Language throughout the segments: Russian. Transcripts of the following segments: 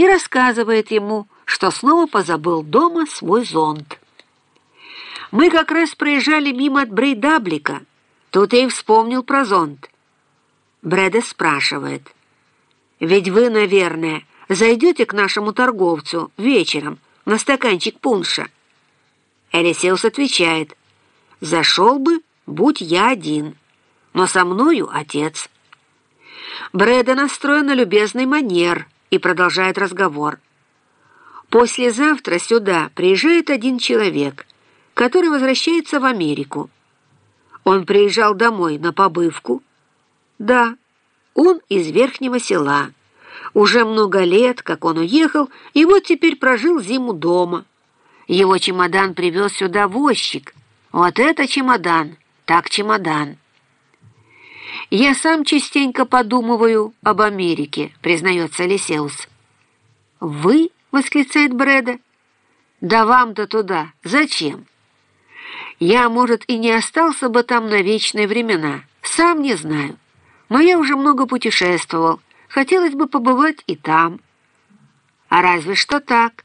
и рассказывает ему, что снова позабыл дома свой зонт. Мы как раз проезжали мимо от Брейдаблика. Тут я и вспомнил про зонт. Бреде спрашивает. «Ведь вы, наверное, зайдете к нашему торговцу вечером на стаканчик пунша?» Элисеус отвечает. «Зашел бы, будь я один, но со мною отец». Брэда настроен на любезный манер и продолжает разговор. Послезавтра сюда приезжает один человек, который возвращается в Америку. Он приезжал домой на побывку. Да, он из верхнего села. Уже много лет, как он уехал, и вот теперь прожил зиму дома. Его чемодан привез сюда возчик. Вот это чемодан, так чемодан. «Я сам частенько подумываю об Америке», — признается Лисеус. «Вы?» — восклицает Брэда. «Да вам-то туда. Зачем?» «Я, может, и не остался бы там на вечные времена. Сам не знаю. Но я уже много путешествовал. Хотелось бы побывать и там». «А разве что так.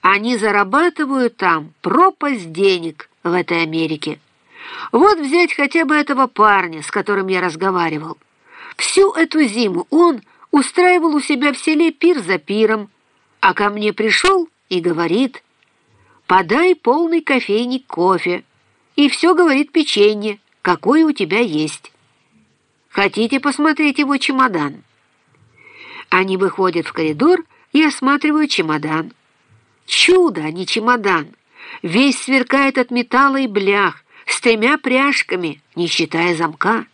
Они зарабатывают там пропасть денег в этой Америке». Вот взять хотя бы этого парня, с которым я разговаривал. Всю эту зиму он устраивал у себя в селе пир за пиром, а ко мне пришел и говорит, «Подай полный кофейник кофе». И все говорит печенье, какое у тебя есть. Хотите посмотреть его чемодан? Они выходят в коридор и осматривают чемодан. Чудо, а не чемодан. Весь сверкает от металла и блях, с тремя пряжками, не считая замка.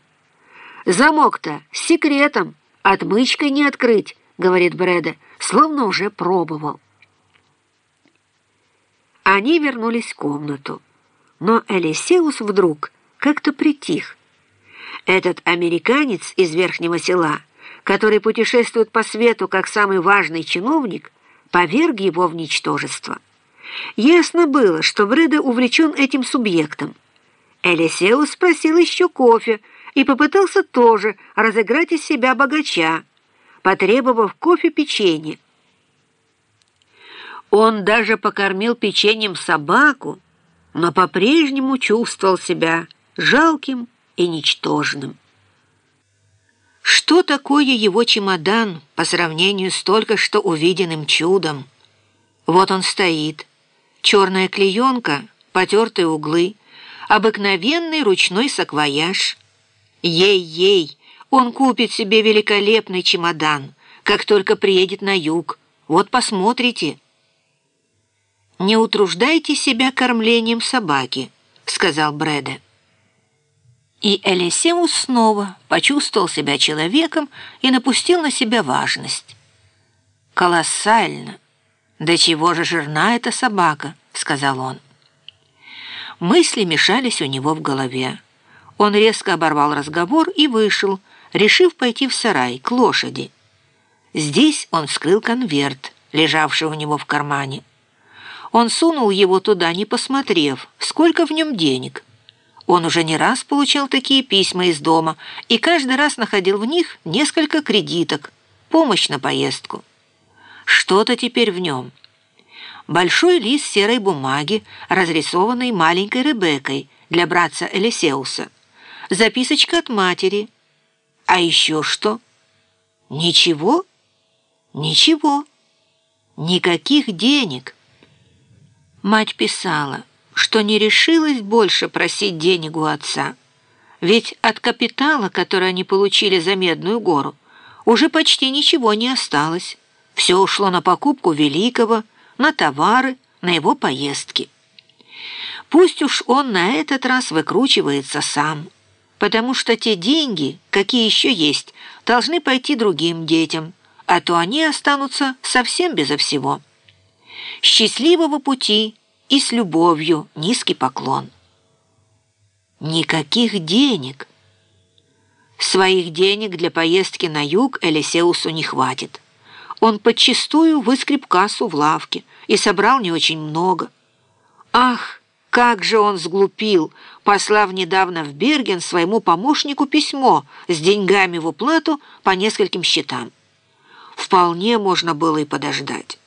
«Замок-то с секретом, отмычкой не открыть», — говорит Брэда, словно уже пробовал. Они вернулись в комнату, но Элисеус вдруг как-то притих. Этот американец из верхнего села, который путешествует по свету как самый важный чиновник, поверг его в ничтожество. Ясно было, что Брэда увлечен этим субъектом, Элисеус спросил еще кофе и попытался тоже разыграть из себя богача, потребовав кофе печенье. Он даже покормил печеньем собаку, но по-прежнему чувствовал себя жалким и ничтожным. Что такое его чемодан по сравнению с только что увиденным чудом? Вот он стоит, черная клеенка, потертые углы — обыкновенный ручной саквояж. Ей-ей, он купит себе великолепный чемодан, как только приедет на юг. Вот посмотрите. «Не утруждайте себя кормлением собаки», — сказал Брэда. И Элисеус снова почувствовал себя человеком и напустил на себя важность. «Колоссально! Да чего же жирна эта собака?» — сказал он. Мысли мешались у него в голове. Он резко оборвал разговор и вышел, решив пойти в сарай, к лошади. Здесь он вскрыл конверт, лежавший у него в кармане. Он сунул его туда, не посмотрев, сколько в нем денег. Он уже не раз получал такие письма из дома и каждый раз находил в них несколько кредиток, помощь на поездку. Что-то теперь в нем — большой лист серой бумаги, разрисованной маленькой Ребеккой для братца Элисеуса, записочка от матери. А еще что? Ничего? Ничего. Никаких денег. Мать писала, что не решилась больше просить денег у отца. Ведь от капитала, который они получили за Медную гору, уже почти ничего не осталось. Все ушло на покупку великого, на товары, на его поездки. Пусть уж он на этот раз выкручивается сам, потому что те деньги, какие еще есть, должны пойти другим детям, а то они останутся совсем безо всего. Счастливого пути и с любовью низкий поклон. Никаких денег. Своих денег для поездки на юг Элисеусу не хватит. Он подчистую выскреб кассу в лавке и собрал не очень много. Ах, как же он сглупил, послав недавно в Берген своему помощнику письмо с деньгами в уплату по нескольким счетам. вполне можно было и подождать.